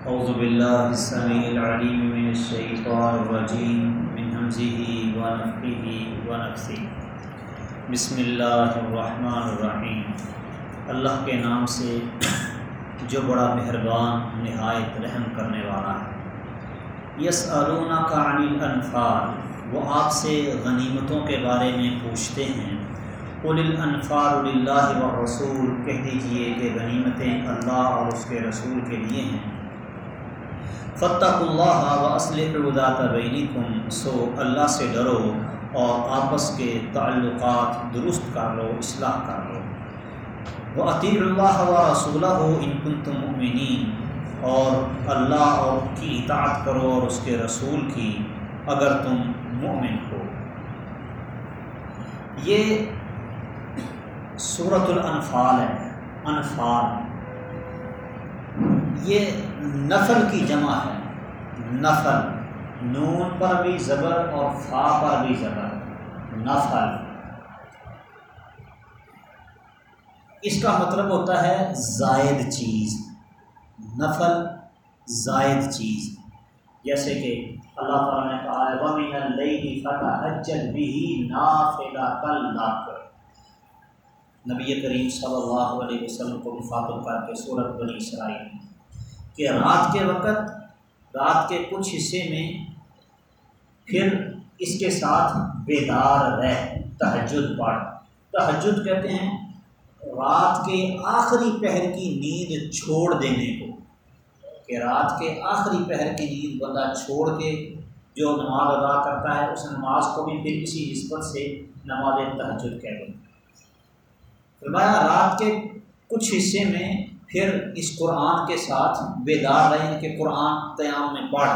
أعوذ بالله السميع العليم من الشيطان الرجيم، من همزه ونفخه ونفثه بسم اللہ الرحمن الرحیم اللہ کے نام سے جو بڑا مہربان، نہایت رحم کرنے والا ہے. یس ارونہ کا عن الانفال، وہ آپ سے غنیمتوں کے بارے میں پوچھتے ہیں. قل الانفال للہ و رسول کہہ دیجیے کہ غنیمتیں اللہ اور اس کے رسول کے لیے ہیں. فتح اللہ و اسلح الوداۃ بینکم سو اللہ سے ڈرو اور آپس کے تعلقات درست کر لو، اصلاح کر لو۔ وہ عطی اللہ و رسولہ ہو ان تم مؤمنین اور اللہ اور کی اطاعت کرو اور اس کے رسول کی اگر تم مومن ہو۔ یہ صورت الانفال ہے۔ انفال۔ یہ نفل کی جمع ہے۔ نفل، نون پر بھی زبر اور فا پر بھی زبر۔ نفل۔ اس کا مطلب ہوتا ہے زائد چیز۔ نفل، زائد چیز۔ جیسے کہ اللہ تعالیٰ نے کہا ہے، وَمِنَ اللَّيْلِ فَتَحَجَّدْ بِهِ نَافِلَةً لَكَ نبی کریم صلی اللہ علیہ وسلم کو مخاطب کر کے صورت بنی اسرائیل کہ رات کے وقت، رات کے کچھ حصے میں پھر اس کے ساتھ بیدار رہ، تہجد پڑھ۔ تہجد کہتے ہیں رات کے آخری پہر کی نیند چھوڑ دینے کو۔ کہ رات کے آخری پہر کی نیند بندہ چھوڑ کے جو نماز ادا کرتا ہے، اس نماز کو بھی پھر کسی نسبت سے نماز تہجد کہہ دیں فرمایا، رات کے کچھ حصے میں پھر اس قرآن کے ساتھ بیدار رہیں کہ قرآن قیام میں پڑھ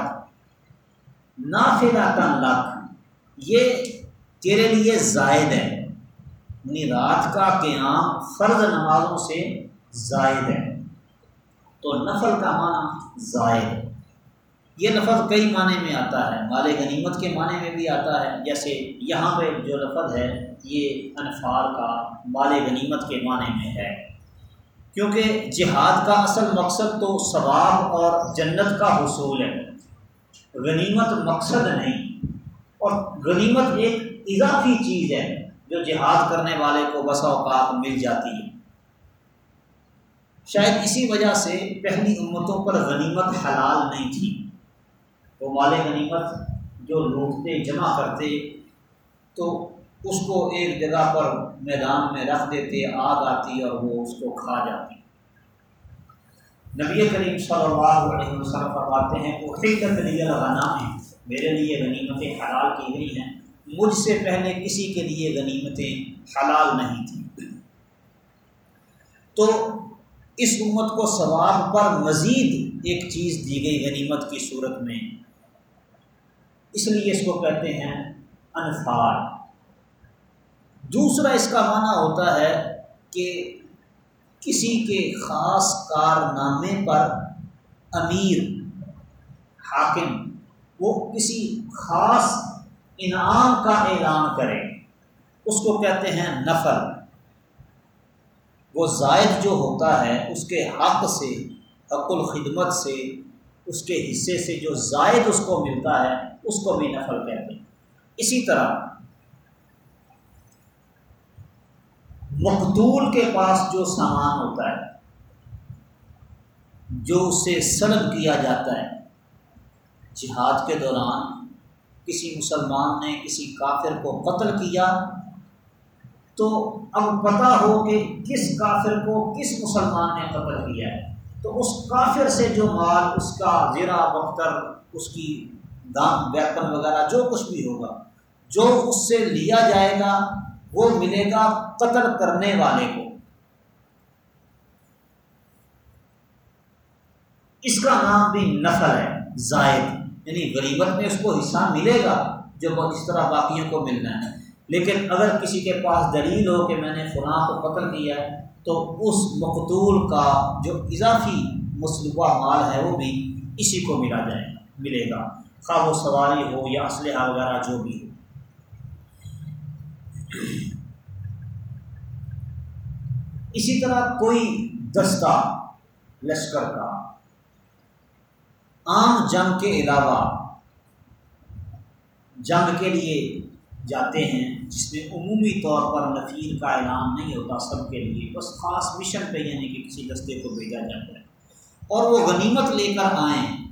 نافلا لکھ۔ یہ تیرے لیے زائد ہے۔ یعنی رات کا قیام فرض نمازوں سے زائد ہے۔ تو نفل کا معنی زائد۔ یہ لفظ کئی معنی میں آتا ہے۔ مال غنیمت کے معنی میں بھی آتا ہے۔ جیسے یہاں پہ جو لفظ ہے، یہ انفار کا مال غنیمت کے معنی میں ہے۔ کیونکہ جہاد کا اصل مقصد تو ثواب اور جنت کا حصول ہے۔ غنیمت مقصد نہیں۔ اور غنیمت ایک اضافی چیز ہے جو جہاد کرنے والے کو بسا اوقات مل جاتی ہے۔ شاید اسی وجہ سے پہلی امتوں پر غنیمت حلال نہیں تھی۔ وہ مال غنیمت جو لوٹتے، جمع کرتے، تو اس کو ایک جگہ پر میدان میں رکھ دیتے، آگ آتی اور وہ اس کو کھا جاتی۔ نبی کریم صلی اللہ علیہ وسلم فرماتے ہیں وہ حقیقت لیے لگانا ہے۔ میرے لیے غنیمتیں حلال کی گئی ہیں۔ مجھ سے پہلے کسی کے لیے غنیمتیں حلال نہیں تھیں۔ تو اس امت کو ثواب پر مزید ایک چیز دی گئی غنیمت کی صورت میں۔ اس لیے اس کو کہتے ہیں انفار دوسرا اس کا معنی ہوتا ہے کہ کسی کے خاص کارنامے پر امیر، حاکم، وہ کسی خاص انعام کا اعلان کرے۔ اس کو کہتے ہیں نفل۔ وہ زائد جو ہوتا ہے، اس کے حق سے، حق الخدمت سے، اس کے حصے سے جو زائد اس کو ملتا ہے، اس کو بھی نفل کہتے ہیں۔ اسی طرح مقدول کے پاس جو سامان ہوتا ہے، جو اسے سلب کیا جاتا ہے۔ جہاد کے دوران کسی مسلمان نے کسی کافر کو قتل کیا تو اب پتہ ہو کہ کس کافر کو کس مسلمان نے قتل کیا ہے۔ تو اس کافر سے جو مال، اس کا زیرہ، بختر، اس کی دام، ویپن وغیرہ، جو کچھ بھی ہوگا، جو اس سے لیا جائے گا وہ ملے گا قتل کرنے والے کو۔ اس کا نام بھی نفل ہے، زائد۔ یعنی غریبت میں اس کو حصہ ملے گا جو اس طرح باقیوں کو ملنا ہے۔ لیکن اگر کسی کے پاس دلیل ہو کہ میں نے فلاں کو قتل کیا ہے، تو اس مقتول کا جو اضافی مصنوعہ مال ہے وہ بھی اسی کو ملا جائے گا ملے گا۔ خواہ وہ سواری ہو یا اسلحہ وغیرہ جو بھی ہو۔ اسی طرح کوئی دستہ، لشکر کا، عام جنگ کے علاوہ جنگ کے لیے جاتے ہیں، جس میں عمومی طور پر نفیر کا اعلان نہیں ہوتا سب کے لیے، بس خاص مشن پہ یعنی کہ کسی دستے کو بھیجا جاتا ہے۔ اور وہ غنیمت لے کر آئیں،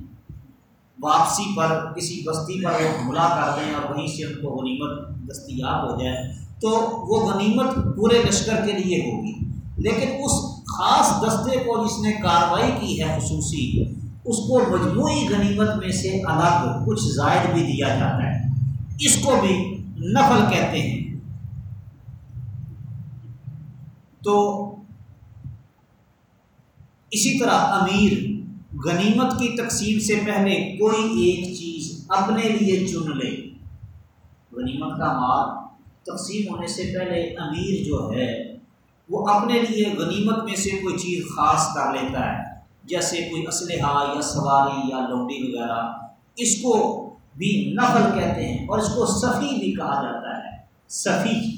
واپسی پر، کسی بستی پر وہ حملہ کر دیں اور وہیں سے ان کو غنیمت دستیاب ہو جائے، تو وہ غنیمت پورے لشکر کے لیے ہوگی۔ لیکن اس خاص دستے کو جس نے کارروائی کی ہے خصوصی، اس کو مجموعی غنیمت میں سے الگ کچھ زائد بھی دیا جاتا ہے۔ اس کو بھی نفل کہتے ہیں۔ تو اسی طرح امیر، غنیمت کی تقسیم سے پہلے کوئی ایک چیز اپنے لیے چن لے۔ غنیمت کا مال تقسیم ہونے سے پہلے امیر جو ہے وہ اپنے لیے غنیمت میں سے کوئی چیز خاص کر لیتا ہے، جیسے کوئی اسلحہ یا سواری یا لوڈی وغیرہ، اس کو بھی نفل کہتے ہیں اور اس کو صفی بھی کہا جاتا ہے، صفی۔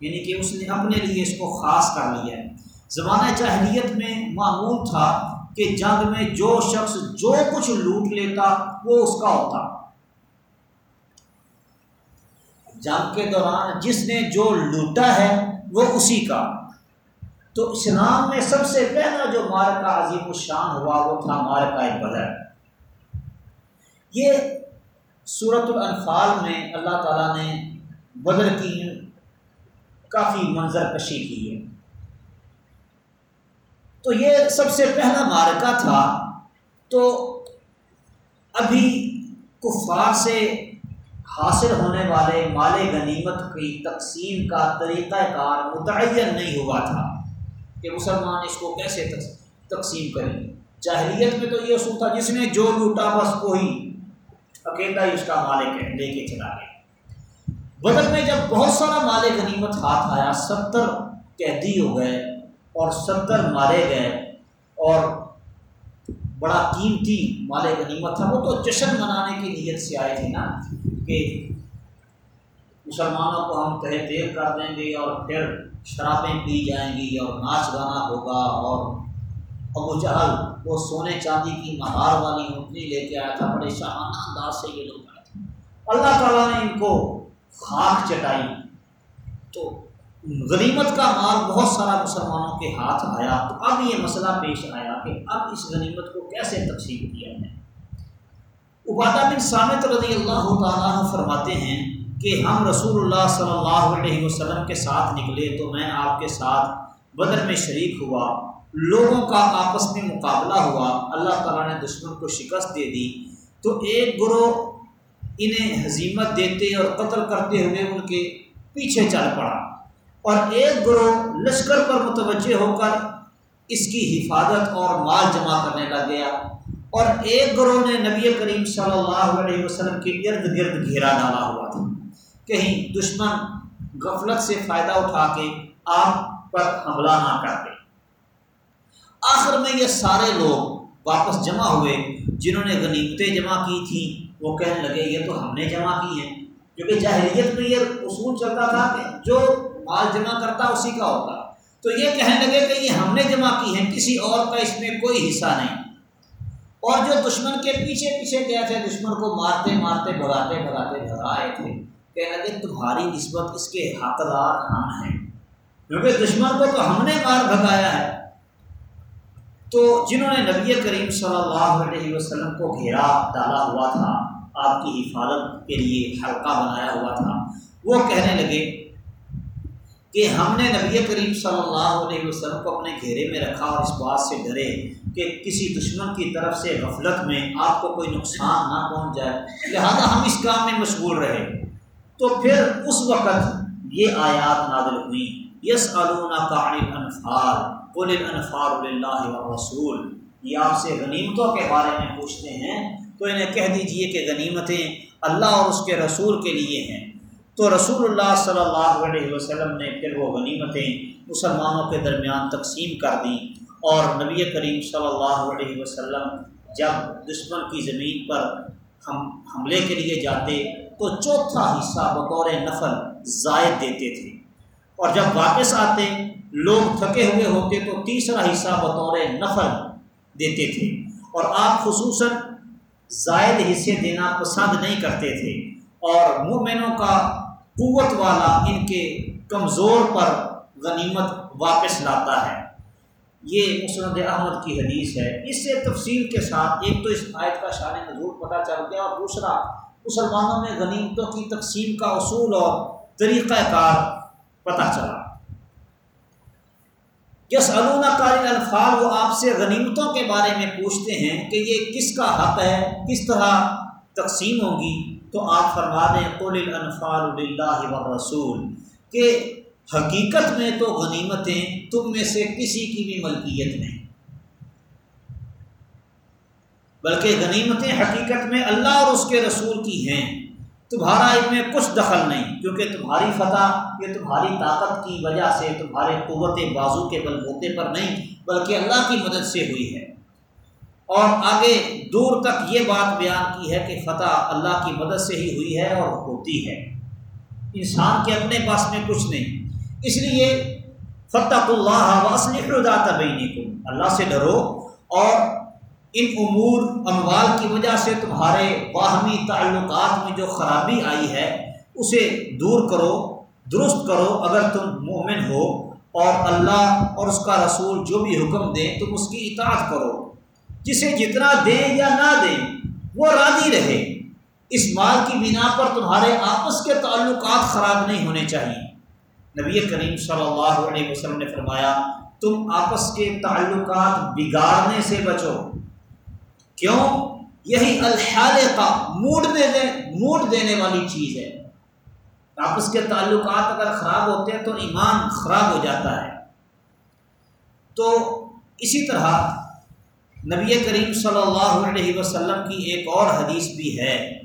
یعنی کہ اس نے اپنے لیے اس کو خاص کر لیا ہے۔ زمانہ جاہلیت میں معمول تھا کہ جنگ میں جو شخص جو کچھ لوٹ لیتا، وہ اس کا ہوتا۔ جنگ کے دوران جس نے جو لوٹا ہے، وہ اسی کا۔ تو اسلام میں سب سے پہلا جو مارکا عظیم الشان ہوا، وہ تھا مارکا بدر۔ یہ صورت الانفال میں اللہ تعالیٰ نے بدر کی کافی منظر کشی کی ہے۔ تو یہ سب سے پہلا مارکہ تھا۔ تو ابھی کفار سے حاصل ہونے والے مال غنیمت کی تقسیم کا طریقہ کار متعین نہیں ہوا تھا۔ کہ مسلمان اس کو کیسے تقسیم کریں۔ جاہلیت میں تو یہ اصول تھا، جس نے جو لوٹا بس وہی اکیلا ہی اس کا مالک ہے، لے کے چلا گیا۔ بدل میں جب بہت سارا مال غنیمت ہاتھ آیا، ستر قیدی ہو گئے اور ستر مارے گئے اور بڑا قیمتی مال غنیمت تھا، وہ تو جشن منانے کی نیت سے آئے تھے نا کہ مسلمانوں کو ہم تہ دیر کر دیں گے اور پھر شرابیں پی جائیں گی اور ناچ گانا ہوگا اور ابو جہل وہ سونے چاندی کی مہار والی اونٹنی لے کے آیا تھا، بڑے شاہانہ انداز سے یہ لوگ آئے تھے۔ اللہ تعالیٰ نے ان کو خاک چٹائی۔ تو غنیمت کا مال بہت سارا مسلمانوں کے ہاتھ آیا۔ تو اب یہ مسئلہ پیش آیا کہ اب اس غنیمت کو کیسے تقسیم کیا جائے۔ عبادہ بن سامت رضی اللہ تعالیٰ فرماتے ہیں کہ ہم رسول اللہ صلی اللہ علیہ وسلم کے ساتھ نکلے تو میں آپ کے ساتھ بدر میں شریک ہوا، لوگوں کا آپس میں مقابلہ ہوا، اللہ تعالیٰ نے دشمن کو شکست دے دی۔ تو ایک گروہ انہیں حضیمت دیتے اور قتل کرتے ہوئے ان کے پیچھے چل پڑا۔ اور ایک گروہ لشکر پر متوجہ ہو کر اس کی حفاظت اور مال جمع کرنے لگ گیا۔ اور ایک گروہ نے نبی کریم صلی اللہ علیہ وسلم کے ارد گرد گھیرا ڈالا ہوا تھا۔ کہیں دشمن غفلت سے فائدہ اٹھا کے آپ پر حملہ نہ کرتے آخر میں یہ سارے لوگ واپس جمع ہوئے، جنہوں نے غنیمتیں جمع کی تھیں، وہ کہنے لگے، یہ تو ہم نے جمع کی ہیں۔ کیونکہ جاہلیت میں یہ اصول چلتا تھا کہ جو مال جمع کرتا اسی کا ہوتا۔ تو یہ کہنے لگے کہ یہ ہم نے جمع کی ہیں، کسی اور کا اس میں کوئی حصہ نہیں۔ اور جو دشمن کے پیچھے پیچھے گیا تھے، دشمن کو مارتے مارتے بھگاتے بھگاتے بھگائے تھے۔ کہنے لگے تمہاری نسبت اس کے حقدار ہم ہیں۔ کیونکہ دشمن کو تو ہم نے مار بھگایا ہے۔ تو جنہوں نے نبی کریم صلی اللہ علیہ وسلم کو گھیرا ڈالا ہوا تھا، آپ کی حفاظت کے لیے حلقہ بنایا ہوا تھا، وہ کہنے لگے کہ ہم نے نبی کریم صلی اللہ علیہ وسلم کو اپنے گھیرے میں رکھا اور اس بات سے ڈرے کہ کسی دشمن کی طرف سے غفلت میں آپ کو کوئی نقصان نہ پہنچ جائے۔ لہذا ہم اس کام میں مشغول رہے۔ تو پھر اس وقت یہ آیات نادل ہوئی یس علونا کا انفال قل الانفار اللہ رسول یہ آپ سے غنیمتوں کے بارے میں پوچھتے ہیں، تو انہیں کہہ دیجیے کہ غنیمتیں اللہ اور اس کے رسول کے لیے ہیں۔ تو رسول اللہ صلی اللہ علیہ وسلم نے پھر وہ غنیمتیں مسلمانوں کے درمیان تقسیم کر دیں۔ اور نبی کریم صلی اللہ علیہ وسلم جب دشمن کی زمین پر ہم حملے کے لیے جاتے تو چوتھا حصہ بطور نفل زائد دیتے تھے۔ اور جب واپس آتے، لوگ تھکے ہوئے ہوتے تو تیسرا حصہ بطور نفل دیتے تھے۔ اور آپ خصوصاً زائد حصے دینا پسند نہیں کرتے تھے۔ اور مومنوں کا قوت والا ان کے کمزور پر غنیمت واپس لاتا ہے۔ یہ مسند احمد کی حدیث ہے۔ اس سے تفصیل کے ساتھ ایک تو اس آیت کا شان نظور پتہ چل گیا اور دوسرا مسلمانوں میں غنیمتوں کی تقسیم کا اصول اور طریقہ کار پتہ چلا۔ یس علونا قاری الفال وہ آپ سے غنیمتوں کے بارے میں پوچھتے ہیں کہ یہ کس کا حق ہے، کس طرح تقسیم ہوگی تو آپ فرما دیں، قل الانفال اللہ و رسول کہ حقیقت میں تو غنیمتیں تم میں سے کسی کی بھی ملکیت نہیں۔ بلکہ غنیمتیں حقیقت میں اللہ اور اس کے رسول کی ہیں۔ تمہارا ان میں کچھ دخل نہیں، کیونکہ تمہاری فتح یہ تمہاری طاقت کی وجہ سے تمہارے قوت بازو کے بل بوتے پر نہیں، بلکہ اللہ کی مدد سے ہوئی ہے۔ اور آگے دور تک یہ بات بیان کی ہے کہ فتح اللہ کی مدد سے ہی ہوئی ہے اور ہوتی ہے۔ انسان کے اپنے پاس میں کچھ نہیں، اس لیے فتح اللہ وسلم اللہ سے ڈرو اور ان امور اموال کی وجہ سے تمہارے باہمی تعلقات میں جو خرابی آئی ہے، اسے دور کرو، درست کرو اگر تم مومن ہو اور اللہ اور اس کا رسول جو بھی حکم دیں تم اس کی اطاعت کرو۔ جسے جتنا دیں یا نہ دیں، وہ راضی رہے۔ اس مال کی بنا پر تمہارے آپس کے تعلقات خراب نہیں ہونے چاہیے۔ نبی کریم صلی اللہ علیہ وسلم نے فرمایا، تم آپس کے تعلقات بگاڑنے سے بچو۔ کیوں؟ یہی الحال کا موڈ دینے موڈ دینے والی چیز ہے۔ آپس کے تعلقات اگر خراب ہوتے ہیں تو ایمان خراب ہو جاتا ہے۔ تو اسی طرح نبی کریم صلی اللہ علیہ وسلم کی ایک اور حدیث بھی ہے۔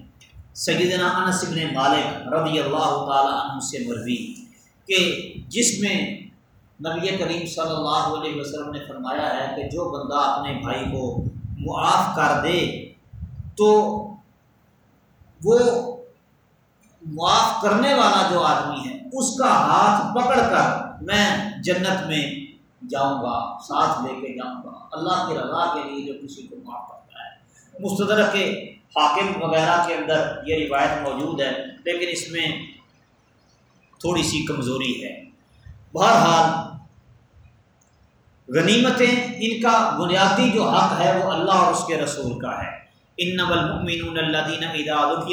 سیدنا انس بن مالک رضی اللہ تعالی عنہ سے مروی کہ جس میں نبی کریم صلی اللہ علیہ وسلم نے فرمایا ہے کہ جو بندہ اپنے بھائی کو معاف کر دے۔ تو وہ معاف کرنے والا جو آدمی ہے، اس کا ہاتھ پکڑ کر میں جنت میں جاؤں گا، ساتھ لے کے جاؤں گا۔ اللہ کی رضا کے لیے جو کسی کو معاف کرتا ہے۔ مستدر کے حاکم وغیرہ کے اندر یہ روایت موجود ہے، لیکن اس میں تھوڑی سی کمزوری ہے۔ بہرحال غنیمتیں ان کا بنیادی جو حق ہے وہ اللہ اور اس کے رسول کا ہے۔ ان نبل اللہ دین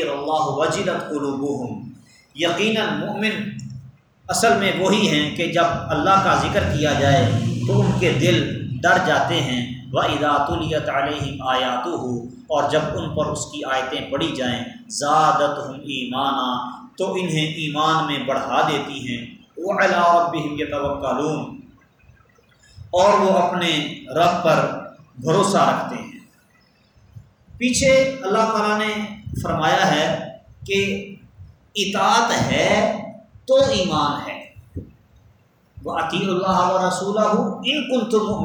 اللہ وجلت قلوبهم۔ یقیناً مؤمن اصل میں وہی ہیں کہ جب اللہ کا ذکر کیا جائے تو ان کے دل ڈر جاتے ہیں۔ و ادات الیت علیہم آیات ہو اور جب ان پر اس کی آیتیں پڑھی جائیں زیادت ہم ایمانہ تو انہیں ایمان میں بڑھا دیتی ہیں۔ وہ اللہ ربہم یتوکلون۔ اور وہ اپنے رب پر بھروسہ رکھتے ہیں۔ پیچھے اللہ تعالیٰ نے فرمایا ہے کہ اطاعت ہے تو ایمان ہے۔ وہ عطی اللہ و رسول ان کن تم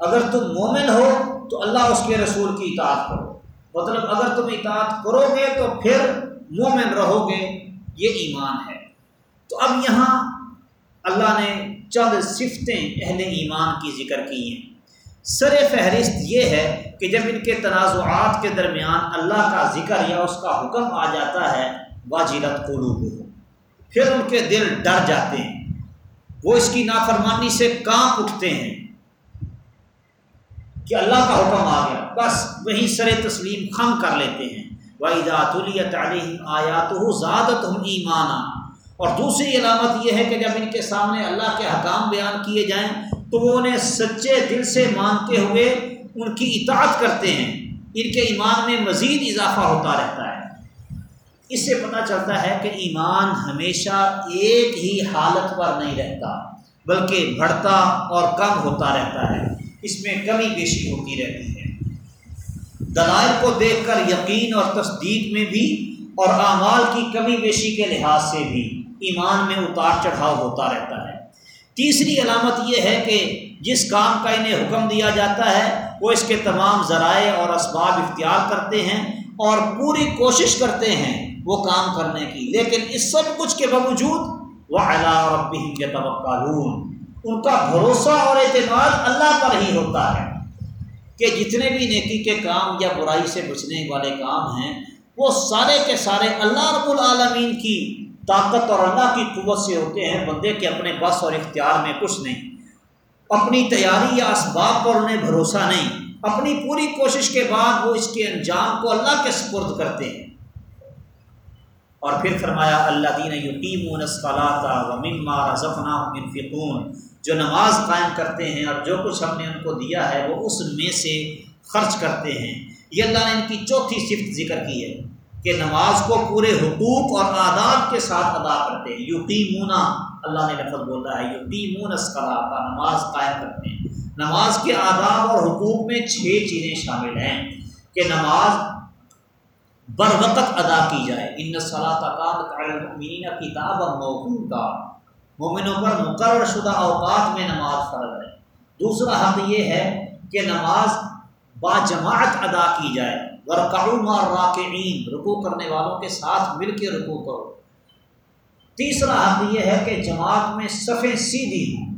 اگر تم مومن ہو تو اللہ اس کے رسول کی اطاعت کرو۔ مطلب اگر تم اطاعت کرو گے تو پھر مومن رہو گے، یہ ایمان ہے۔ تو اب یہاں اللہ نے چند صفتیں اہل ایمان کی ذکر کی ہیں۔ سر فہرست یہ ہے کہ جب ان کے تنازعات کے درمیان اللہ کا ذکر یا اس کا حکم آ جاتا ہے واجرت قلوب ہو پھر ان کے دل ڈر جاتے ہیں۔ وہ اس کی نافرمانی سے کانپ اٹھتے ہیں؟ کہ اللہ کا حکم آ گیا۔ بس وہیں سر تسلیم خم کر لیتے ہیں۔ آیات ہو زیادت ہم ایمانہ اور دوسری علامت یہ ہے کہ جب ان کے سامنے اللہ کے حکام بیان کیے جائیں تو وہ انہیں سچے دل سے مانتے ہوئے ان کی اطاعت کرتے ہیں۔ ان کے ایمان میں مزید اضافہ ہوتا رہتا ہے۔ اس سے پتہ چلتا ہے کہ ایمان ہمیشہ ایک ہی حالت پر نہیں رہتا، بلکہ بڑھتا اور کم ہوتا رہتا ہے۔ اس میں کمی بیشی ہوتی رہتی ہے۔ دلائل کو دیکھ کر یقین اور تصدیق میں بھی اور اعمال کی کمی بیشی کے لحاظ سے بھی۔ ایمان میں اتار چڑھاؤ ہوتا رہتا ہے۔ تیسری علامت یہ ہے کہ جس کام کا انہیں حکم دیا جاتا ہے، وہ اس کے تمام ذرائع اور اسباب اختیار کرتے ہیں اور پوری کوشش کرتے ہیں وہ کام کرنے کی۔ لیکن اس سب کچھ کے باوجود وہ اللہ کے توقع ان کا بھروسہ اور اعتماد اللہ پر ہی ہوتا ہے۔ کہ جتنے بھی نیکی کے کام یا برائی سے بچنے والے کام ہیں، وہ سارے کے سارے اللہ رب العالمین کی طاقت اور اللہ کی قوت سے ہوتے ہیں بندے کے اپنے بس اور اختیار میں کچھ نہیں۔ اپنی تیاری یا اسباب پر انہیں بھروسہ نہیں۔ اپنی پوری کوشش کے بعد وہ اس کے انجام کو اللہ کے سپرد کرتے ہیں۔ اور پھر فرمایا اللہ دین یقین و مما جو نماز قائم کرتے ہیں اور جو کچھ ہم نے ان کو دیا ہے، وہ اس میں سے خرچ کرتے ہیں۔ یہ اللہ نے ان کی چوتھی صفت ذکر کی ہے۔ کہ نماز کو پورے حقوق اور آداب کے ساتھ ادا کرتے ہیں۔ یقیمونا اللہ نے لفظ بولا ہے، یقیمون اسکلا کا نماز قائم کرتے ہیں۔ نماز کے آداب اور حقوق میں چھ چیزیں شامل ہیں کہ نماز بر وقت ادا کی جائے۔ ان صلاحین کتاب موقع مومنوں پر مقرر شدہ اوقات میں نماز فرض ہے۔ دوسرا حق یہ ہے کہ نماز با جماعت ادا کی جائے۔ ورقعوم اور راکعین رکو کرنے والوں کے ساتھ مل کے رکو کرو۔ تیسرا حق یہ ہے کہ جماعت میں صفیں سیدھی ہوں۔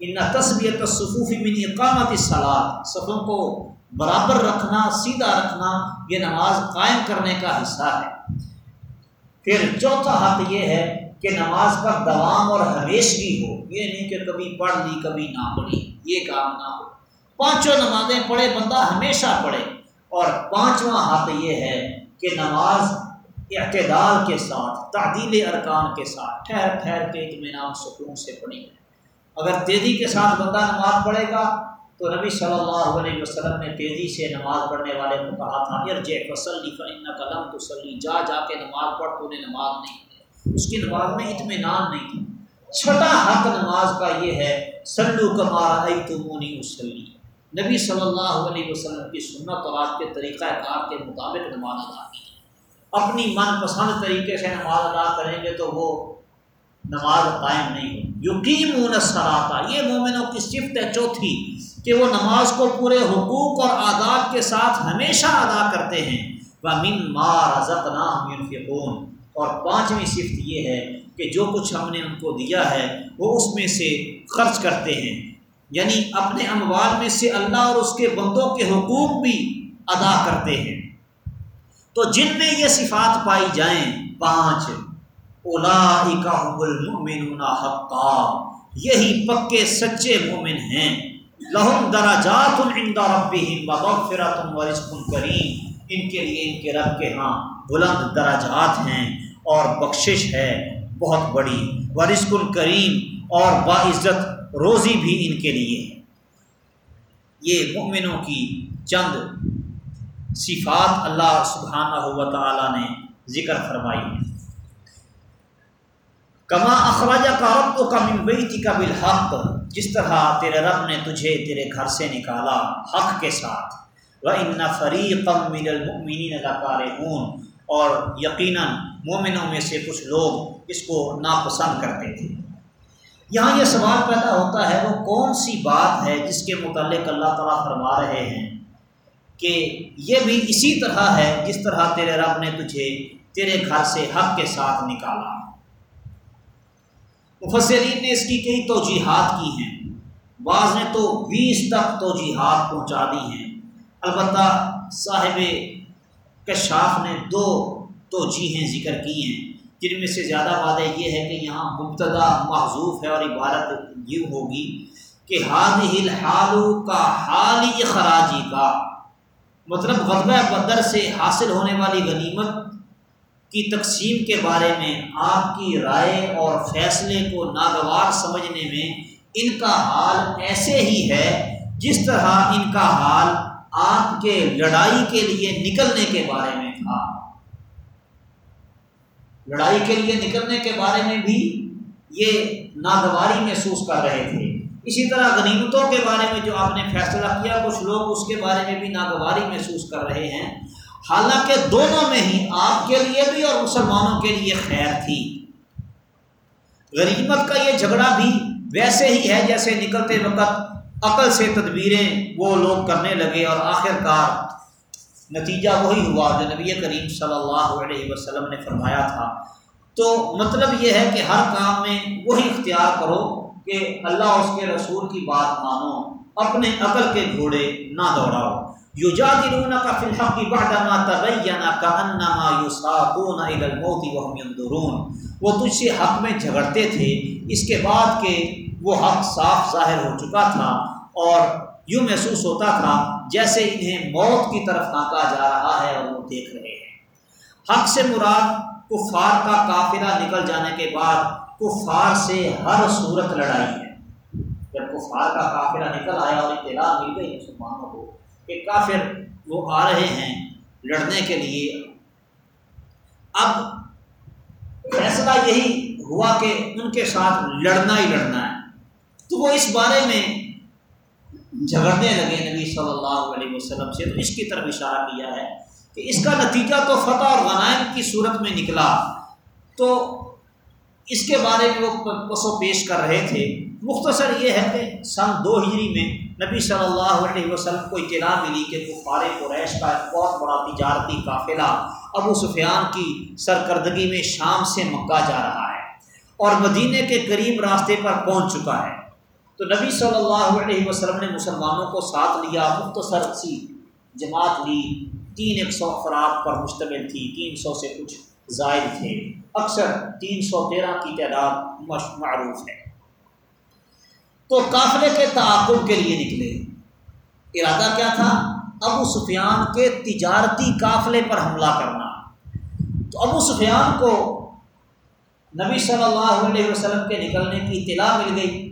ان تصویت صفوفی من اقامت صلاح صفوں کو برابر رکھنا، سیدھا رکھنا، یہ نماز قائم کرنے کا حصہ ہے۔ پھر چوتھا حق یہ ہے کہ نماز پر دوام اور ہمیشگی ہو۔ یہ نہیں کہ کبھی پڑھ لی، کبھی نہ پڑھی۔ یہ کام نہ ہو۔ پانچوں نمازیں پڑھے، بندہ ہمیشہ پڑھے۔ اور پانچواں حق یہ ہے کہ نماز اعتدال کے ساتھ، تعدیل ارکان کے ساتھ، ٹھہر ٹھہر کے اطمینان سکون سے پڑھی جائے۔ اگر تیزی کے ساتھ بندہ نماز پڑھے گا تو نبی صلی اللہ علیہ وسلم نے تیزی سے نماز پڑھنے والے کو کہا تھا ارجے فصلی فن قلم تو سلی جا جا کے نماز پڑھ، تو نے نماز نہیں اس کی نماز میں اطمینان نہیں تھا چھٹا حق نماز کا یہ ہے سلو کمار ائی تمونی وسلی نبی صلی اللہ علیہ وسلم کی سنت اور آپ کے طریقہ کار کے مطابق نماز ادا کی۔ اپنی من پسند طریقے سے نماز ادا کریں گے تو وہ نماز قائم نہیں ہو یقین سراتا یہ مومنوں کی صفت ہے چوتھی، کہ وہ نماز کو پورے حقوق اور آداب کے ساتھ ہمیشہ ادا کرتے ہیں۔ وہ من مار ضبط نام اور پانچویں صفت یہ ہے کہ جو کچھ ہم نے ان کو دیا ہے، وہ اس میں سے خرچ کرتے ہیں۔ یعنی اپنے اموال میں سے اللہ اور اس کے بندوں کے حقوق بھی ادا کرتے ہیں۔ تو جن میں یہ صفات پائی جائیں، پانچ اولا حقا، یہی پکے سچے مومن ہیں۔ لہم دراجات کریم۔ ان کے لیے ان کے رب کے ہاں بلند دراجات ہیں اور بخشش ہے۔ بہت بڑی، ورزق الکریم اور باعزت روزی بھی ان کے لیے ہے یہ مومنوں کی چند صفات اللہ سبحانہ و تعالیٰ نے ذکر فرمائی ہے کما اخراج کا رب تو کا ممبئی کا بالحق، جس طرح تیرے رب نے تجھے تیرے گھر سے نکالا حق کے ساتھ۔ وہ ان فریق من المؤمنین کار اور یقیناً مومنوں میں سے کچھ لوگ اس کو ناپسند کرتے تھے۔ یہاں یہ سوال پیدا ہوتا ہے وہ کون سی بات ہے جس کے متعلق اللہ تعالیٰ فرما رہے ہیں کہ یہ بھی اسی طرح ہے جس طرح تیرے رب نے تجھے تیرے گھر سے حق کے ساتھ نکالا۔ مفسرین نے اس کی کئی توجیحات کی ہیں۔ بعض نے تو بیس تک توجیحات پہنچا دی ہیں۔ البتہ صاحب کشاف نے دو توجیحیں ذکر کی ہیں۔ جن میں سے زیادہ وعدہ یہ ہے کہ یہاں مبتدا معذوف ہے اور عبارت یہ ہوگی کہ حال الحال کا حالی خراجی کا۔ مطلب غلبہ بدر سے حاصل ہونے والی غنیمت کی تقسیم کے بارے میں آپ کی رائے اور فیصلے کو ناگوار سمجھنے میں ان کا حال ایسے ہی ہے جس طرح ان کا حال آپ کے لڑائی کے لیے نکلنے کے بارے میں تھا۔ لڑائی کے لیے نکلنے کے بارے میں بھی یہ ناگواری محسوس کر رہے تھے۔ اسی طرح غنیمتوں کے بارے میں جو آپ نے فیصلہ کیا، کچھ لوگ اس کے بارے میں بھی ناگواری محسوس کر رہے ہیں۔ حالانکہ دونوں میں ہی آپ کے لیے بھی اور مسلمانوں کے لیے خیر تھی۔ غنیمت کا یہ جھگڑا بھی ویسے ہی ہے جیسے نکلتے وقت عقل سے تدبیریں وہ لوگ کرنے لگے اور آخر کار نتیجہ وہی ہوا جو نبی کریم صلی اللہ علیہ وسلم نے فرمایا تھا۔ تو مطلب یہ ہے کہ ہر کام میں وہی اختیار کرو کہ اللہ اس کے رسول کی بات مانو، اپنے عقل کے گھوڑے نہ دوڑاؤ۔ یو جادلون کا فی الحق بعد ما تبین کانما یساقون الى الموت وهم ينظرون وہ تجھ سے حق میں جھگڑتے تھے، اس کے بعد کہ وہ حق صاف ظاہر ہو چکا تھا اور یوں محسوس ہوتا تھا جیسے انہیں موت کی طرف ہانکا جا رہا ہے اور وہ دیکھ رہے ہیں۔ حق سے مراد کفار کا قافلہ نکل جانے کے بعد کفار سے ہر صورت لڑائی ہے۔ جب کفار کا قافلہ نکل آیا اور اطلاع مل گئی مسلمانوں کو کہ کافر وہ آ رہے ہیں لڑنے کے لیے۔ اب فیصلہ یہی ہوا کہ ان کے ساتھ لڑنا ہی لڑنا ہے۔ تو وہ اس بارے میں جھگڑنے لگے نبی صلی اللہ علیہ وسلم سے، تو اس کی طرف اشارہ کیا ہے کہ اس کا نتیجہ تو فتح اور غنائم کی صورت میں نکلا۔ تو اس کے بارے میں وہ پس و پیش کر رہے تھے۔ مختصر یہ ہے کہ سن دو ہجری میں نبی صلی اللہ علیہ وسلم کو اطلاع ملی کہ کفار قریش کا ایک بہت بڑا تجارتی قافلہ ابو سفیان کی سرکردگی میں شام سے مکہ جا رہا ہے اور مدینہ کے قریب راستے پر پہنچ چکا ہے۔ تو نبی صلی اللہ علیہ وسلم نے مسلمانوں کو ساتھ لیا، مختصر سی جماعت لی۔ تین ایک سو افراد پر مشتمل تھی، تین سو سے کچھ زائد تھے۔ اکثر تین سو تیرہ کی تعداد معروف ہے۔ تو قافلے کے تعاقب کے لیے نکلے۔ ارادہ کیا تھا؟ ابو سفیان کے تجارتی قافلے پر حملہ کرنا۔ تو ابو سفیان کو نبی صلی اللہ علیہ وسلم کے نکلنے کی اطلاع مل گئی۔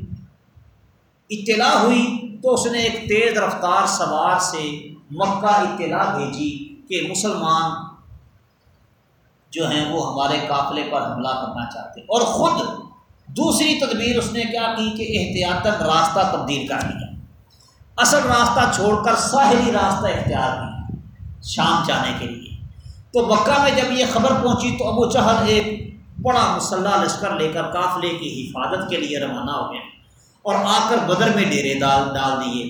اطلاع ہوئی تو اس نے ایک تیز رفتار سوار سے مکہ اطلاع بھیجی کہ مسلمان جو ہیں وہ ہمارے قافلے پر حملہ کرنا چاہتے اور خود دوسری تدبیر اس نے کیا کی کہ احتیاط راستہ تبدیل کر دیا اصل راستہ چھوڑ کر ساحلی راستہ اختیار کیا شام جانے کے لیے۔ تو مکہ میں جب یہ خبر پہنچی تو ابو چہل ایک بڑا مسلح لشکر لے کر قافلے کی حفاظت کے لیے روانہ ہو گئے۔ اور آ کر بدر میں ڈیرے ڈال ڈال دیے۔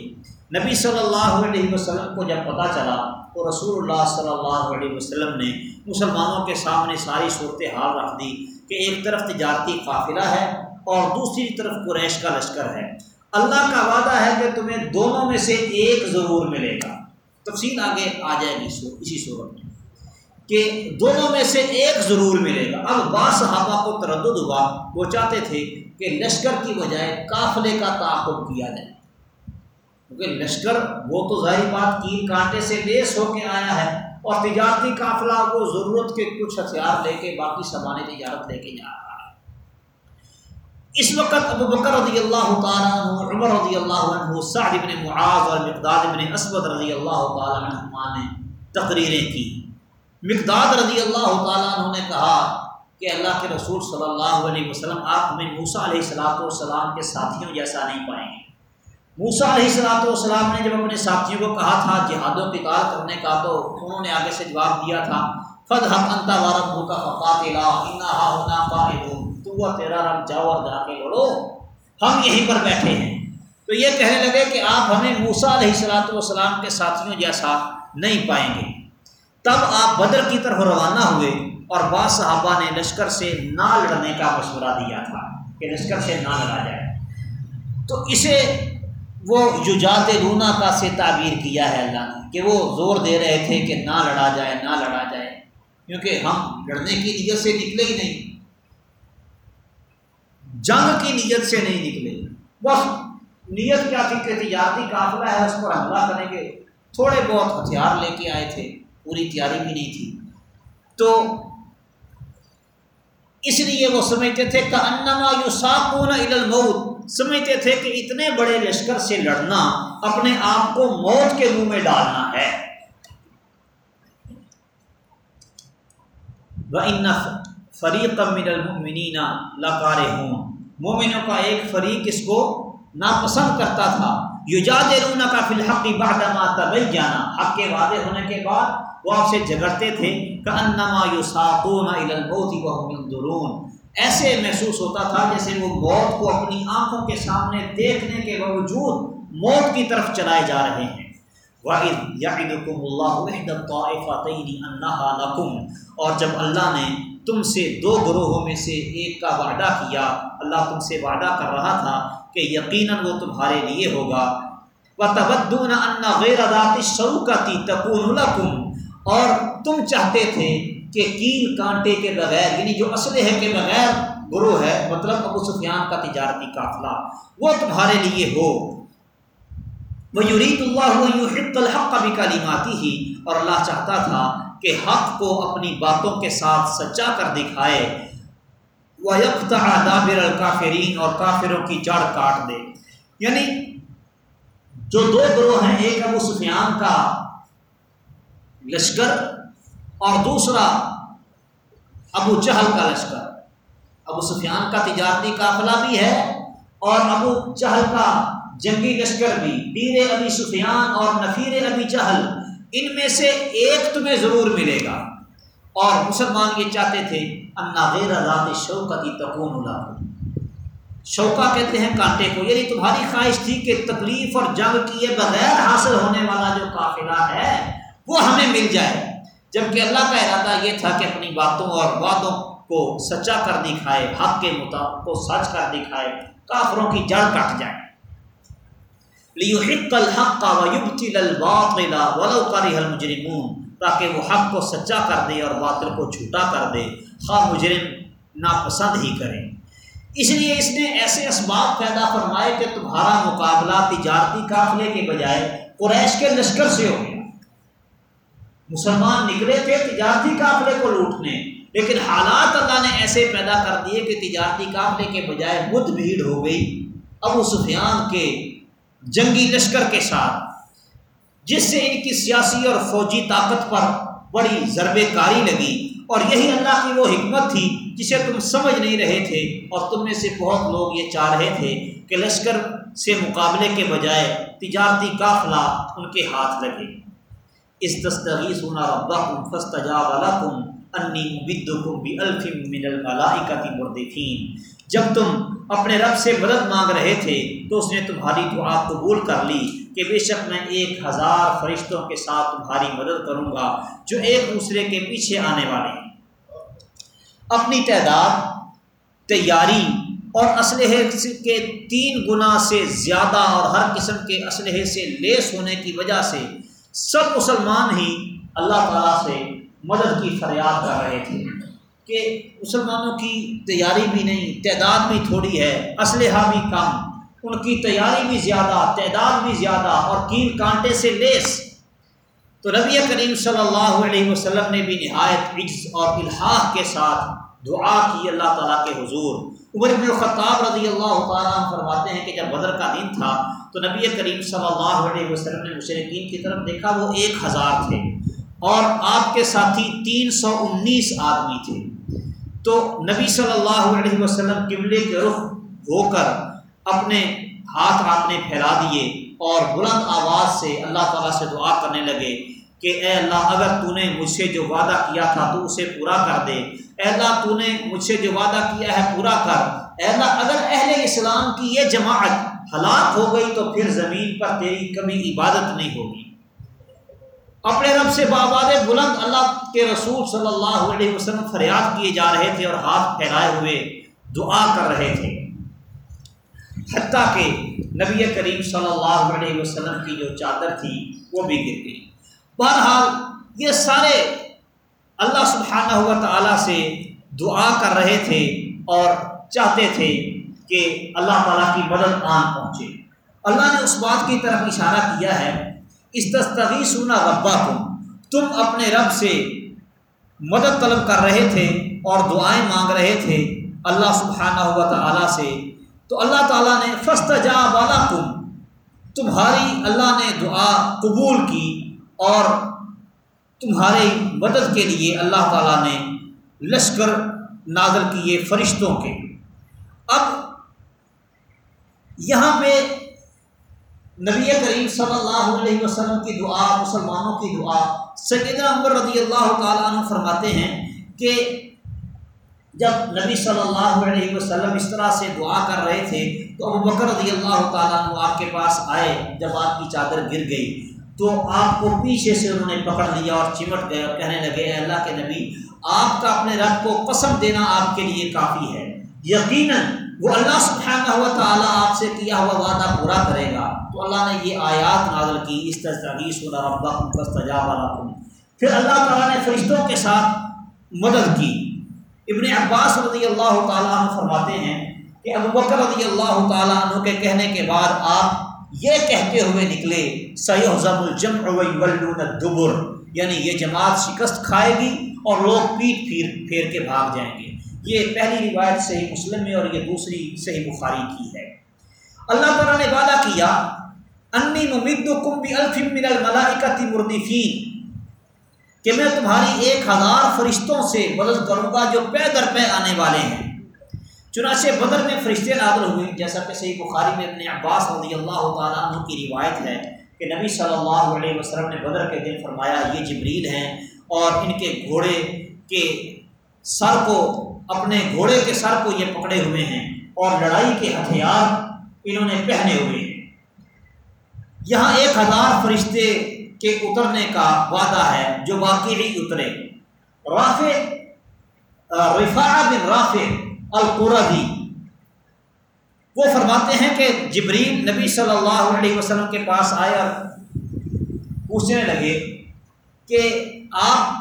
نبی صلی اللہ علیہ وسلم کو جب پتہ چلا تو رسول اللہ صلی اللہ علیہ وسلم نے مسلمانوں کے سامنے ساری صورت حال رکھ دی کہ ایک طرف تجارتی قافلہ ہے اور دوسری طرف قریش کا لشکر ہے۔ اللہ کا وعدہ ہے کہ تمہیں دونوں میں سے ایک ضرور ملے گا۔ تفصیل آگے آ جائے گی اسی صورت میں۔ کہ دونوں میں سے ایک ضرور ملے گا۔ اب بعض صحابہ کو تردد ہوا، وہ چاہتے تھے کہ لشکر کی بجائے قافلے کا تعاقب کیا جائے۔ کیونکہ لشکر، وہ تو ظاہر بات کیل کانٹے سے لیس ہو کے آیا ہے اور تجارتی قافلہ وہ ضرورت کے کچھ ہتھیار لے کے باقی سامان تجارت لے کے جا رہا ہے۔ اس وقت ابو بکر رضی اللہ تعالیٰ عنہ، عمر رضی اللہ عنہ، سعد بن معاذ اور مقداد بن اسود رضی اللہ تعالیٰ عنہ نے تقریریں کی۔ مقداد رضی اللہ تعالیٰ عنہ نے کہا کہ اللہ کے رسول صلی اللہ علیہ وسلم آپ ہمیں موسا علیہ السلاۃ والسلام کے ساتھیوں جیسا نہیں پائیں گے۔ موسا علیہ السلاۃ والسلام نے جب اپنے ساتھیوں کو کہا تھا جہاد و کتار کرنے کا تو انہوں نے آگے سے جواب دیا تھا فد حق انتا وارم کا فقات ہونا تو وہ تیرا رب جاؤ اور جا کے لڑو۔ ہم یہیں پر بیٹھے ہیں۔ تو یہ کہنے لگے کہ آپ ہمیں موسا علیہ السلاۃ والسلام کے ساتھیوں جیسا نہیں پائیں گے۔ تب آپ بدر کی طرف روانہ ہوئے اور بعض صحابہ نے لشکر سے نہ لڑنے کا مشورہ دیا تھا کہ لشکر سے نہ لڑا جائے۔ تو اسے وہ یوجات رونا کا سے تعبیر کیا ہے اللہ نے کہ وہ زور دے رہے تھے کہ نہ لڑا جائے نہ لڑا جائے۔ کیونکہ ہم لڑنے کی نیت سے نکلے ہی نہیں۔ جنگ کی نیت سے نہیں نکلے۔ بس نیت کیا تھی کہ تجارتی قافلہ ہے، اس پر حملہ کریں گے۔ تھوڑے بہت ہتھیار لے کے آئے تھے۔ پوری تیاری بھی نہیں تھی۔ تو اس لیے وہ سمجھتے تھے کہ انما یو الموت۔ سمجھتے تھے کہ اتنے بڑے لشکر سے لڑنا اپنے آپ کو موت کے منہ میں ڈالنا ہے۔ فریق من المؤمنین لکار ہوں مومنوں کا ایک فریق اس کو ناپسند کرتا تھا۔ یو کا فی الحق بعد ما تبینا. حق کے وعدے ہونے کے بعد وہ آپ سے جھگڑتے تھے کہ انما یساقون الى الموت وهم ينظرون ایسے محسوس ہوتا تھا جیسے وہ موت کو اپنی آنکھوں کے سامنے دیکھنے کے باوجود موت کی طرف چلائے جا رہے ہیں. وَإِذْ يَعِدُكُمُ اللَّهُ إِحْدَ الطَّائِفَتَيْنِ اور جب اللہ نے تم سے دو گروہوں میں سے ایک کا وعدہ کیا، اللہ تم سے وعدہ کر رہا تھا کہ یقیناً وہ تمہارے لیے ہوگا۔ و تبدون انا غیر ذات شوکتی تکون لکم اور تم چاہتے تھے کہ کیل کانٹے کے بغیر یعنی جو اسلحے کے بغیر گروہ ہے مطلب ابو سفیان کا تجارتی قافلہ، وہ تمہارے لیے ہو۔ وہ یورید اللہ یحق الحق بھی کالیماتی ہی اور اللہ چاہتا تھا کہ حق کو اپنی باتوں کے ساتھ سچا کر دکھائے۔ وہ دابر الکافرین اور کافروں کی جڑ کاٹ دے۔ یعنی جو دو گروہ ہیں، ایک ابو سفیان کا لشکر اور دوسرا ابو چہل کا لشکر۔ ابو سفیان کا تجارتی قافلہ بھی ہے اور ابو چہل کا جنگی لشکر بھی۔ پیر ابی سفیان اور نفیر ابی چہل ان میں سے ایک تمہیں ضرور ملے گا۔ اور مسلمان یہ چاہتے تھے انا غیر رات شوکا کی تکون شوکا کہتے ہیں کانٹے کو یعنی تمہاری خواہش تھی کہ تکلیف اور جنگ کیے بغیر حاصل ہونے والا جو قافلہ ہے، وہ ہمیں مل جائے۔ جبکہ اللہ کا ارادہ یہ تھا کہ اپنی باتوں اور وعدوں کو سچا کر دکھائے، حق کے مطابق کو سچ کر دکھائے، کافروں کی جڑ کٹ جائے۔ لیحق الحق ویبتل الباطل ولو کرہ المجرمون، تاکہ وہ حق کو سچا کر دے اور باطل کو جھوٹا کر دے۔ خواہ مجرم ناپسند ہی کریں۔ اس لیے اس نے ایسے اسباب پیدا فرمائے کہ تمہارا مقابلہ تجارتی قافلے کے بجائے قریش کے لشکر سے ہو گیا۔ مسلمان نکلے تھے تجارتی قافلے کو لوٹنے، لیکن حالات اللہ نے ایسے پیدا کر دیے کہ تجارتی قافلے کے بجائے مد بھیڑ ہو گئی۔ ابو سفیان کے جنگی لشکر کے ساتھ، جس سے ان کی سیاسی اور فوجی طاقت پر بڑی ضرب کاری لگی۔ اور یہی اللہ کی وہ حکمت تھی جسے تم سمجھ نہیں رہے تھے اور تم میں سے بہت لوگ یہ چاہ رہے تھے کہ لشکر سے مقابلے کے بجائے تجارتی قافلہ ان کے ہاتھ لگے۔ اس دستگی سنا ربا کم فستا والا انی مبد کم بھی الفم من الملائکتی مردفین۔ جب تم اپنے رب سے مدد مانگ رہے تھے تو اس نے تمہاری دعا قبول کر لی۔ کہ بے شک میں ایک ہزار فرشتوں کے ساتھ تمہاری مدد کروں گا، جو ایک دوسرے کے پیچھے آنے والے ہیں۔ اپنی تعداد، تیاری اور اسلحے کے تین گنا سے زیادہ اور ہر قسم کے اسلحے سے لیس ہونے کی وجہ سے سب مسلمان ہی اللہ تعالیٰ سے مدد کی فریاد کر رہے تھے کہ مسلمانوں کی تیاری بھی نہیں، تعداد بھی تھوڑی ہے، اسلحہ بھی کم۔ ان کی تیاری بھی زیادہ، تعداد بھی زیادہ اور کیل کانٹے سے لیس۔ تو ربی کریم صلی اللہ علیہ وسلم نے بھی نہایت عز اور الحاح کے ساتھ دعا کی اللہ تعالیٰ کے حضور۔ عمر بن الخطاب رضی اللہ تعالیٰ فرماتے ہیں کہ جب بدر کا دن تھا تو نبی کریم صلی اللہ علیہ وسلم نے مشرقین کی طرف دیکھا وہ ایک ہزار تھے اور آپ کے ساتھی تین سو انیس آدمی تھے۔ تو نبی صلی اللہ علیہ وسلم قبلے کے رخ ہو کر اپنے ہاتھ ہاتھ نے پھیلا دیے اور بلند آواز سے اللہ تعالیٰ سے دعا کرنے لگے کہ اے اللہ، اگر تو نے مجھ سے جو وعدہ کیا تھا تو اسے پورا کر دے۔ اے اللہ، تو نے مجھ سے جو وعدہ کیا ہے پورا کر۔ اے اللہ، اگر اہل اسلام کی یہ جماعت ہلاک ہو گئی تو پھر زمین پر تیری کبھی عبادت نہیں ہوگی۔ اپنے رب سے باباد بلند اللہ کے رسول صلی اللہ علیہ وسلم فریاد کیے جا رہے تھے اور ہاتھ پھیلائے ہوئے دعا کر رہے تھے۔ حتیٰ کہ نبی کریم صلی اللہ علیہ وسلم کی جو چادر تھی وہ بھی گر گئی۔ بہرحال یہ سارے اللہ سبحانہ ہوا تعالیٰ سے دعا کر رہے تھے اور چاہتے تھے کہ اللہ تعالیٰ کی مدد آن پہنچے۔ اللہ نے اس بات کی طرف اشارہ کیا ہے اس دستگی سنا ربا تم تم اپنے رب سے مدد طلب کر رہے تھے اور دعائیں مانگ رہے تھے اللہ سبحانہ ہوا تعالیٰ سے۔ تو اللہ تعالیٰ نے فسط جا والا تم تمہاری اللہ نے دعا قبول کی اور تمہاری مدد کے لیے اللہ تعالیٰ نے لشکر نازل کیے فرشتوں کے۔ اب یہاں پہ نبی کریم صلی اللہ علیہ وسلم کی دعا، مسلمانوں کی دعا، سیدنا عمر رضی اللہ تعالیٰ عنہ فرماتے ہیں کہ جب نبی صلی اللہ علیہ وسلم اس طرح سے دعا کر رہے تھے تو ابو بکر رضی اللہ تعالیٰ عنہ آپ کے پاس آئے جب آپ کی چادر گر گئی۔ تو آپ کو پیچھے سے انہوں نے پکڑ لیا اور چمٹ گئے اور کہنے لگے، اے اللہ کے نبی، آپ کا اپنے رب کو قسم دینا آپ کے لیے کافی ہے۔ یقیناً وہ اللہ سبحانہ ہوا تعالیٰ آپ سے کیا ہوا وعدہ پورا کرے گا۔ تو اللہ نے یہ آیات نازل کی، اس طرح والا پھر اللہ تعالیٰ نے فرشتوں کے ساتھ مدد کی۔ ابن عباس رضی اللہ تعالیٰ عنہ فرماتے ہیں کہ ابو بکر رضی اللہ تعالیٰ عنہ کے کہنے کے بعد آپ یہ کہتے ہوئے نکلے سیحزم الجمع الدبر یعنی یہ جماعت شکست کھائے گی اور لوگ پیٹ پھیر پھیر کے بھاگ جائیں گے۔ یہ پہلی روایت صحیح مسلم میں اور یہ دوسری صحیح بخاری کی ہے۔ اللہ تعالیٰ نے وعدہ کیا انی ممد کم بھی الفم من الملائکتی مردفین کہ میں تمہاری ایک ہزار فرشتوں سے مدد کروں گا جو پے در پے آنے والے ہیں۔ چنانچہ بدر میں فرشتے نازل ہوئے۔ جیسا کہ صحیح بخاری میں اپنے عباس رضی اللہ تعالیٰ عنہ کی روایت ہے کہ نبی صلی اللہ علیہ وسلم نے بدر کے دن فرمایا، یہ جبریل ہیں اور ان کے گھوڑے کے سر کو، اپنے گھوڑے کے سر کو یہ پکڑے ہوئے ہیں اور لڑائی کے ہتھیار انہوں نے پہنے ہوئے ہیں۔ یہاں ایک ہزار فرشتے کے اترنے کا وعدہ ہے جو واقعی اترے۔ رافع رفا بن رافع القردی وہ فرماتے ہیں کہ جبریل نبی صلی اللہ علیہ وسلم کے پاس آئے اور پوچھنے لگے کہ آپ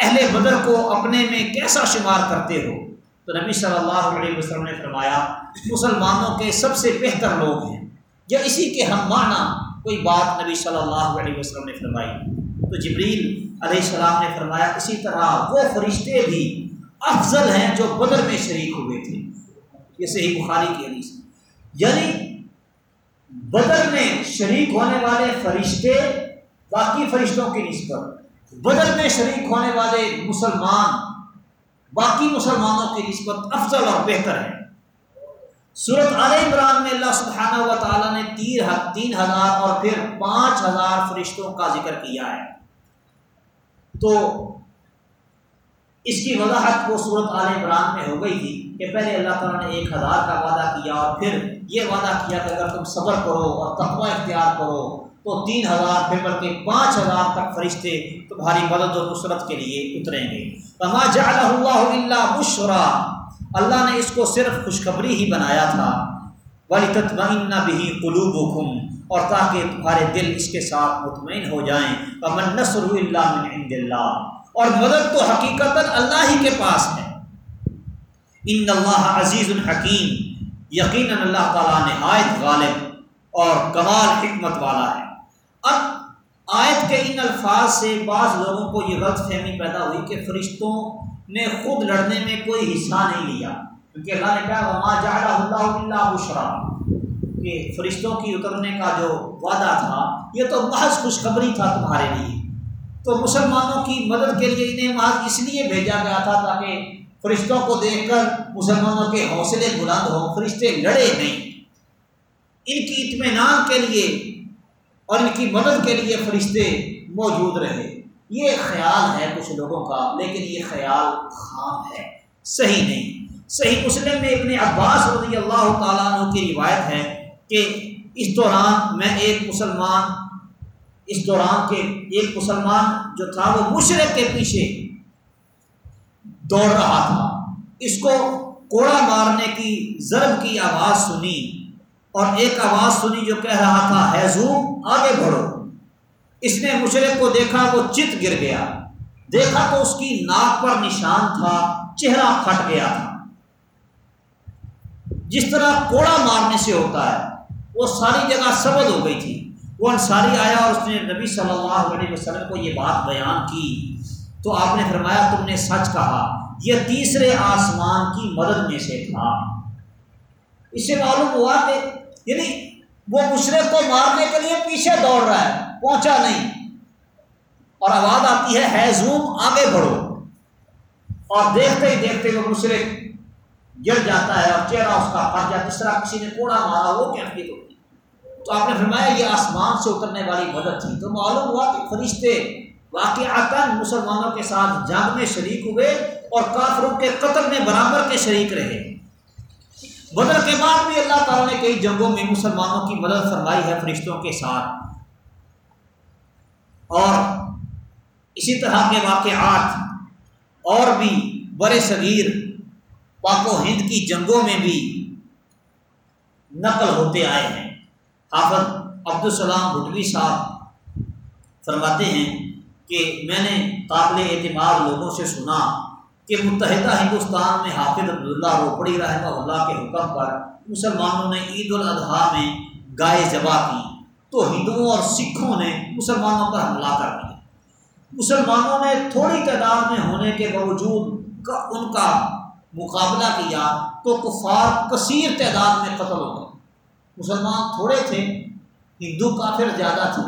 اہل بدر کو اپنے میں کیسا شمار کرتے ہو؟ تو نبی صلی اللہ علیہ وسلم نے فرمایا، مسلمانوں کے سب سے بہتر لوگ ہیں۔ یا اسی کے ہم معنی کوئی بات نبی صلی اللہ علیہ وسلم نے فرمائی۔ تو جبریل علیہ السلام نے فرمایا، اسی طرح وہ فرشتے بھی افضل ہیں جو بدر میں شریک ہوئے تھے۔ یہ صحیح بخاری کی حدیث یعنی بدر میں شریک ہونے والے فرشتے باقی فرشتوں کی نسبت، بدر میں شریک ہونے والے مسلمان باقی مسلمانوں کی نسبت افضل اور بہتر ہے صورت عال عمران میں اللہ سبحانہ و تعالیٰ نے تین تین ہزار اور پھر پانچ ہزار فرشتوں کا ذکر کیا ہے۔ تو اس کی وضاحت وہ صورت عال عمران میں ہو گئی تھی کہ پہلے اللہ تعالیٰ نے ایک ہزار کا وعدہ کیا اور پھر یہ وعدہ کیا کہ اگر تم صبر کرو اور تقوی اختیار کرو، تو تین ہزار پھر بلکہ پانچ ہزار تک فرشتے تمہاری مدد و نصرت کے لیے اتریں گے۔ اللہ بشرا اللہ نے اس کو صرف خوشخبری ہی بنایا تھا۔ ولی تطمئن بھی قلوب اور تاکہ تمہارے دل اس کے ساتھ مطمئن ہو جائیں۔ امن نصر اللہ من عند اللہ اور مدد تو حقیقت اللہ ہی کے پاس ہے۔ ان اللہ عزیز الحکیم یقیناً اللہ تعالیٰ نہایت غالب اور کمال حکمت والا ہے۔ اب آیت کے ان الفاظ سے بعض لوگوں کو یہ غلط فہمی پیدا ہوئی کہ فرشتوں نے خود لڑنے میں کوئی حصہ نہیں لیا۔ کیونکہ اللہ نے کہا، وما جعلہ اللہ اللہ بشرا کہ فرشتوں کی اترنے کا جو وعدہ تھا، یہ تو محض خوشخبری تھا تمہارے لیے۔ تو مسلمانوں کی مدد کے لیے انہیں وہاں اس لیے بھیجا گیا تھا تاکہ فرشتوں کو دیکھ کر مسلمانوں کے حوصلے بلند ہوں، فرشتے لڑے نہیں۔ ان کی اطمینان کے لیے اور ان کی مدد کے لیے فرشتے موجود رہے۔ یہ خیال ہے کچھ لوگوں کا، لیکن یہ خیال خام ہے۔ صحیح نہیں۔ صحیح مسلم میں ابن عباس رضی اللہ تعالیٰ عنہ کی روایت ہے کہ اس دوران میں ایک مسلمان، اس دوران کے ایک مسلمان جو تھا وہ مشرق کے پیچھے دوڑ رہا تھا۔ اس کو کوڑا مارنے کی، ضرب کی آواز سنی اور ایک آواز سنی جو کہہ رہا تھا حیضوم آگے بڑھو اس نے مشرق کو دیکھا، وہ چت گر گیا۔ دیکھا تو اس کی ناک پر نشان تھا، چہرہ پھٹ گیا تھا۔ جس طرح کوڑا مارنے سے ہوتا ہے، وہ ساری جگہ سبد ہو گئی تھی۔ وہ انصاری آیا اور اس نے نبی صلی اللہ علیہ وسلم کو یہ بات بیان کی۔ تو آپ نے فرمایا، تم نے سچ کہا، یہ تیسرے آسمان کی مدد میں سے تھا۔ اس سے معلوم ہوا کہ یعنی وہ مشرق کو مارنے کے لیے پیچھے دوڑ رہا ہے۔ پہنچا نہیں۔ اور آواز آتی ہے ہے زوم، آگے بڑھو۔ اور دیکھتے ہی دیکھتے وہ مشرق گر جاتا ہے اور چہرہ اس کا پھٹ جاتا جس طرح کسی نے کوڑا مارا، وہ کیفیت ہوتی تو آپ نے فرمایا، یہ آسمان سے اترنے والی مدد تھی۔ تو معلوم ہوا کہ فرشتے واقع مسلمانوں کے ساتھ جنگ میں شریک ہوئے اور کافروں کے قتل میں برابر کے شریک رہے۔ بدر کے بعد بھی اللہ تعالیٰ نے کئی جنگوں میں مسلمانوں کی مدد فرمائی ہے فرشتوں کے ساتھ۔ اور اسی طرح کے واقعات اور بھی بڑے صغیر پاک و ہند کی جنگوں میں بھی نقل ہوتے آئے ہیں۔ حافظ عبدالسلام بھٹوی صاحب فرماتے ہیں کہ میں نے قابل اعتماد لوگوں سے سنا کہ متحدہ ہندوستان میں حافظ عبداللہ روپڑی رحمہ اللہ کے حکم پر مسلمانوں نے عید الاضحیٰ میں گائے ذبح کی۔ تو ہندوؤں اور سکھوں نے مسلمانوں پر حملہ کر دیا۔ مسلمانوں نے تھوڑی تعداد میں ہونے کے باوجود ان کا مقابلہ کیا تو کفار کثیر تعداد میں قتل ہو گئے۔ مسلمان تھوڑے تھے، ہندو کافر زیادہ تھے۔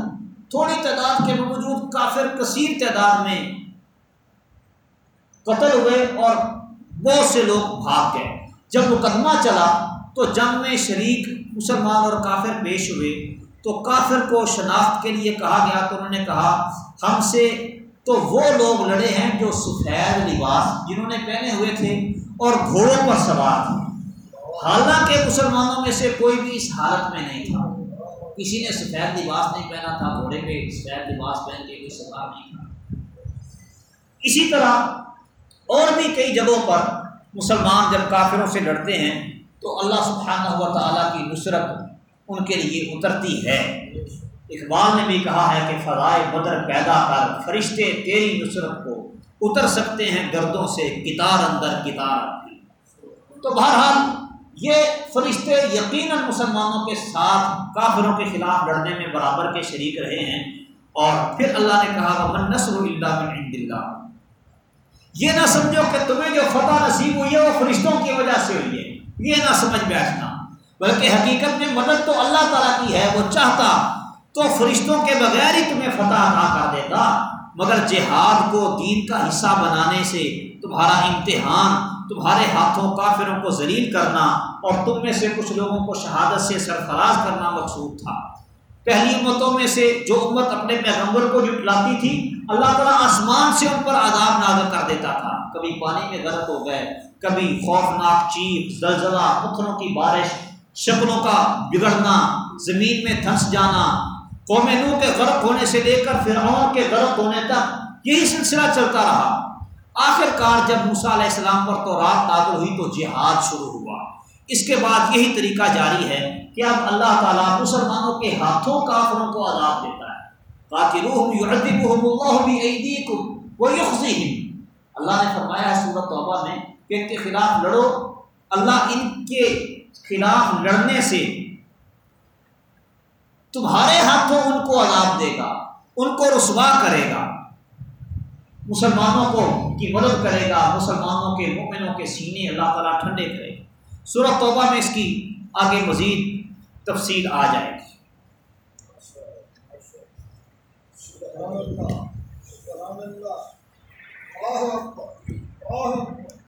تھوڑی تعداد کے باوجود کافر کثیر تعداد میں قتل ہوئے اور بہت سے لوگ بھاگ گئے۔ جب مقدمہ چلا تو جنگ میں شریک مسلمان اور کافر پیش ہوئے۔ تو کافر کو شناخت کے لیے کہا گیا تو انہوں نے کہا، ہم سے تو وہ لوگ لڑے ہیں جو سفید لباس، جنہوں نے پہنے ہوئے تھے اور گھوڑوں پر سوار تھے۔ حالانکہ مسلمانوں میں سے کوئی بھی اس حالت میں نہیں تھا۔ کسی نے سفید لباس نہیں پہنا تھا، گھوڑے پہ سفید لباس پہن کے کوئی سوار نہیں تھا۔ اسی طرح اور بھی کئی جگہوں پر مسلمان جب کافروں سے لڑتے ہیں تو اللہ سبحانہ و تعالیٰ کی نصرت ان کے لیے اترتی ہے۔ اقبال نے بھی کہا ہے کہ فضائے بدر پیدا کر، فرشتے تیری نصرت کو اتر سکتے ہیں گردوں سے، کتار اندر کتار۔ تو بہرحال یہ فرشتے یقیناً مسلمانوں کے ساتھ کافروں کے خلاف لڑنے میں برابر کے شریک رہے ہیں۔ اور پھر اللہ نے کہا من نصر اللہ من عند اللہ یہ نہ سمجھو کہ تمہیں جو فتح نصیب ہوئی ہے وہ فرشتوں کی وجہ سے ہوئی ہے۔ یہ نہ سمجھ بیٹھنا۔ بلکہ حقیقت میں مدد تو اللہ تعالیٰ کی ہے، وہ چاہتا تو فرشتوں کے بغیر ہی تمہیں فتح ادا کر دیتا۔ مگر جہاد کو دین کا حصہ بنانے سے تمہارا امتحان، تمہارے ہاتھوں کافروں کو ذلیل کرنا اور تم میں سے کچھ لوگوں کو شہادت سے سرفراز کرنا مقصود تھا۔ پہلی امتوں میں سے جو امت اپنے پیغمبر کو جٹلاتی تھی، اللہ تعالیٰ آسمان سے ان پر عذاب نازل کر دیتا تھا۔ کبھی پانی میں غرق ہو گئے، کبھی خوفناک چیخ، زلزلہ، پتھروں کی بارش شکلوں کا بگڑنا، زمین میں دھنس جانا، قوم نو کے غرق ہونے سے لے کر فرعون کے غرق ہونے تک یہی سلسلہ چلتا رہا۔ آخر کار جب موسیٰ علیہ السلام پر تو رات نازل ہوئی تو جہاد شروع ہوا۔ اس کے بعد یہی طریقہ جاری ہے کہ اب اللہ تعالیٰ مسلمانوں کے ہاتھوں کافروں کو عذاب دیتا ہے۔ اللہ بأیدیکم ویخزیہم۔ اللہ نے فرمایا ہے سورت توبہ میں کہ ان کے خلاف لڑو، اللہ ان کے خلاف لڑنے سے تمہارے ہاتھوں ان کو عذاب دے گا، ان کو رسوا کرے گا۔ مسلمانوں کو کی مدد کرے گا، مسلمانوں کے مومنوں کے سینے اللہ تعالیٰ ٹھنڈے کرے گا۔ سورہ توبہ میں اس کی آگے مزید تفصیل آ جائے گی۔ سبحان اللہ سبحان اللہ